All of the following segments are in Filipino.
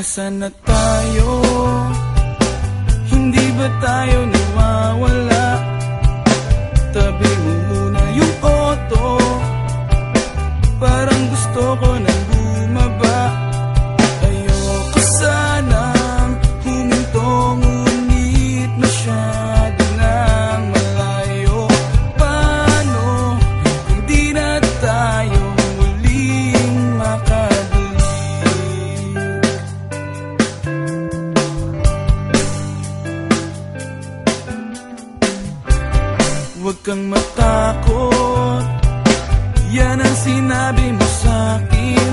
Nasaan na tayo? Hindi ba tayo nawawala? kang matakot. Yan ang sinabi mo sa'kin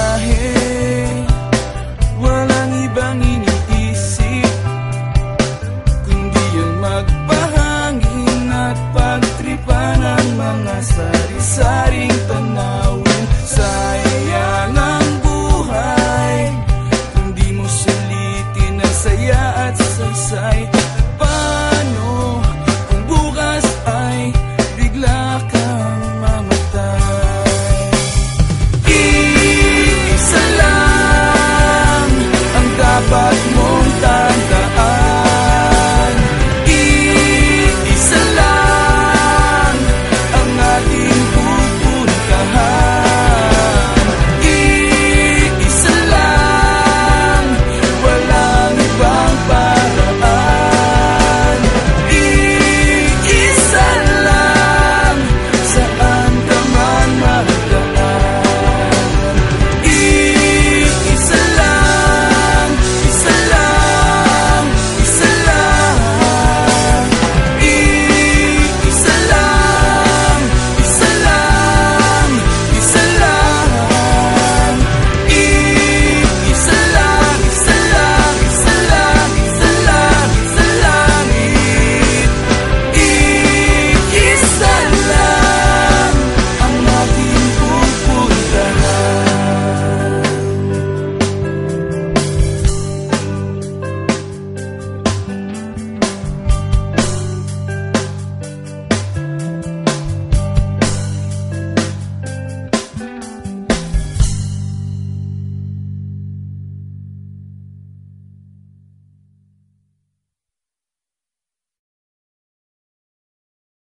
biyahe Walang ibang iniisip Kundi ang magpahangin ng mga sari-sari.